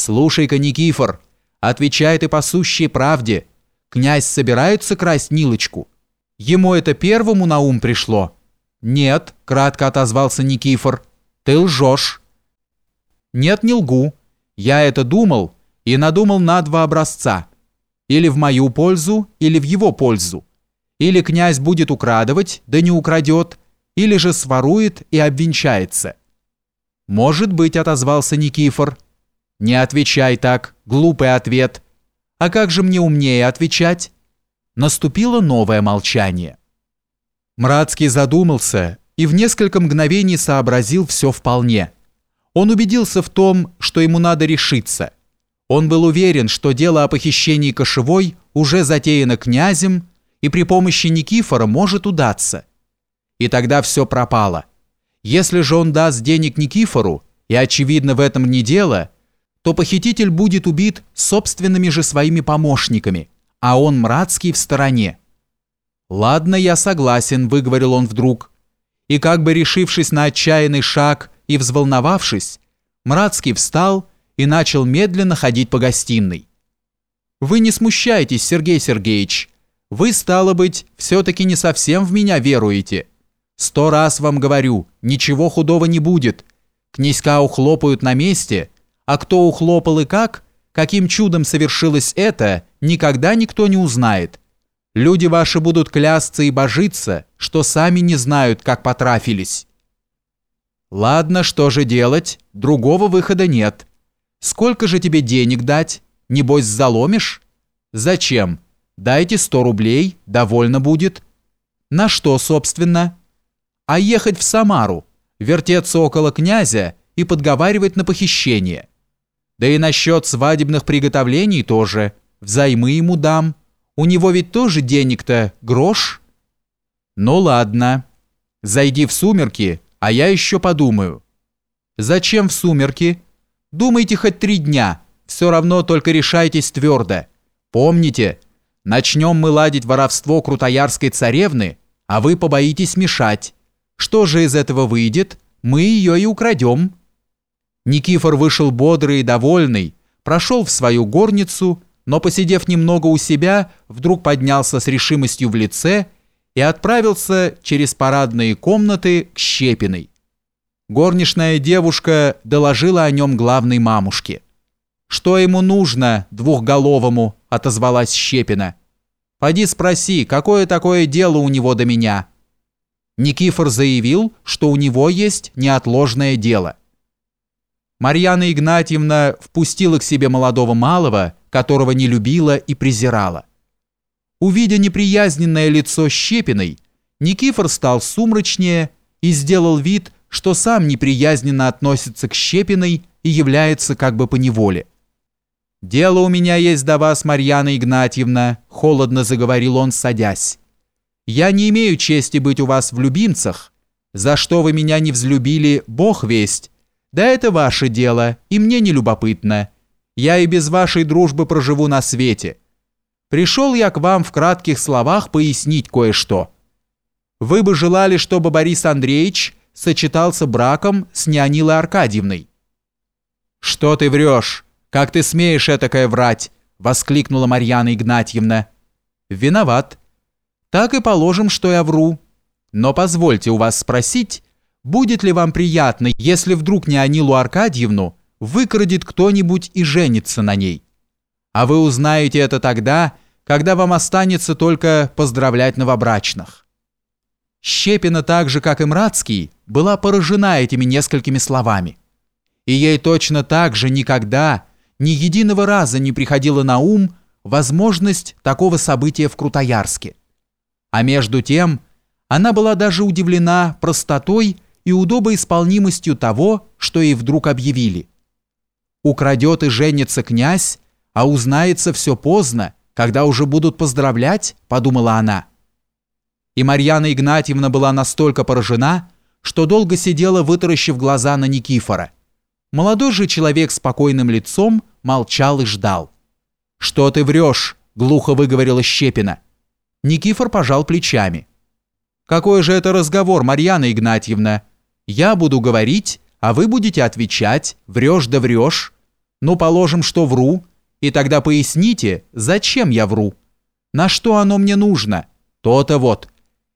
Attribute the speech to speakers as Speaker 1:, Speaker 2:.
Speaker 1: «Слушай-ка, Никифор, отвечай ты по сущей правде. Князь собирается красть Нилочку? Ему это первому на ум пришло?» «Нет», — кратко отозвался Никифор, — «ты лжешь». «Нет, не лгу. Я это думал и надумал на два образца. Или в мою пользу, или в его пользу. Или князь будет украдывать, да не украдет, или же сворует и обвенчается». «Может быть», — отозвался Никифор. «Не отвечай так, глупый ответ. А как же мне умнее отвечать?» Наступило новое молчание. Мрацкий задумался и в несколько мгновений сообразил все вполне. Он убедился в том, что ему надо решиться. Он был уверен, что дело о похищении кошевой уже затеяно князем и при помощи Никифора может удаться. И тогда все пропало. Если же он даст денег Никифору, и очевидно в этом не дело, то похититель будет убит собственными же своими помощниками, а он, Мрацкий, в стороне. «Ладно, я согласен», — выговорил он вдруг. И как бы решившись на отчаянный шаг и взволновавшись, Мрацкий встал и начал медленно ходить по гостиной. «Вы не смущайтесь, Сергей Сергеевич. Вы, стало быть, все-таки не совсем в меня веруете. Сто раз вам говорю, ничего худого не будет. Князька ухлопают на месте, а кто ухлопал и как, каким чудом совершилось это, никогда никто не узнает. Люди ваши будут клясться и божиться, что сами не знают, как потрафились. Ладно, что же делать? Другого выхода нет. Сколько же тебе денег дать? Небось, заломишь? Зачем? Дайте сто рублей, довольно будет. На что, собственно? А ехать в Самару, вертеться около князя и подговаривать на похищение. Да и насчет свадебных приготовлений тоже. Взаймы ему дам. У него ведь тоже денег-то грош. Ну ладно. Зайди в сумерки, а я еще подумаю. Зачем в сумерки? Думайте хоть три дня. Все равно только решайтесь твердо. Помните, начнем мы ладить воровство крутоярской царевны, а вы побоитесь мешать. Что же из этого выйдет? Мы ее и украдем. Никифор вышел бодрый и довольный, прошел в свою горницу но, посидев немного у себя, вдруг поднялся с решимостью в лице и отправился через парадные комнаты к Щепиной. Горничная девушка доложила о нем главной мамушке. «Что ему нужно, двухголовому?» – отозвалась Щепина. «Поди спроси, какое такое дело у него до меня?» Никифор заявил, что у него есть неотложное дело. Марьяна Игнатьевна впустила к себе молодого малого, которого не любила и презирала. Увидя неприязненное лицо Щепиной, Никифор стал сумрачнее и сделал вид, что сам неприязненно относится к Щепиной и является как бы по неволе. «Дело у меня есть до вас, Марьяна Игнатьевна», — холодно заговорил он, садясь. «Я не имею чести быть у вас в любимцах. За что вы меня не взлюбили, бог весть, да это ваше дело, и мне не любопытно. Я и без вашей дружбы проживу на свете. Пришел я к вам в кратких словах пояснить кое-что. Вы бы желали, чтобы Борис Андреевич сочетался браком с Неонилой Аркадьевной. «Что ты врешь? Как ты смеешь этакое врать?» — воскликнула Марьяна Игнатьевна. «Виноват. Так и положим, что я вру. Но позвольте у вас спросить, Будет ли вам приятно, если вдруг не Анилу Аркадьевну выкрадет кто-нибудь и женится на ней? А вы узнаете это тогда, когда вам останется только поздравлять новобрачных. Щепина так же, как и Мрацкий, была поражена этими несколькими словами. И ей точно так же никогда, ни единого раза не приходила на ум возможность такого события в Крутоярске. А между тем, она была даже удивлена простотой и удобоисполнимостью того, что ей вдруг объявили. Украдет и женится князь, а узнается все поздно, когда уже будут поздравлять, подумала она. И Марьяна Игнатьевна была настолько поражена, что долго сидела, вытаращив глаза на Никифора. Молодой же человек с спокойным лицом молчал и ждал. «Что ты врешь?» – глухо выговорила Щепина. Никифор пожал плечами. «Какой же это разговор, Марьяна Игнатьевна? Я буду говорить, а вы будете отвечать, врешь да врешь. Ну, положим, что вру, и тогда поясните, зачем я вру? На что оно мне нужно? То-то вот,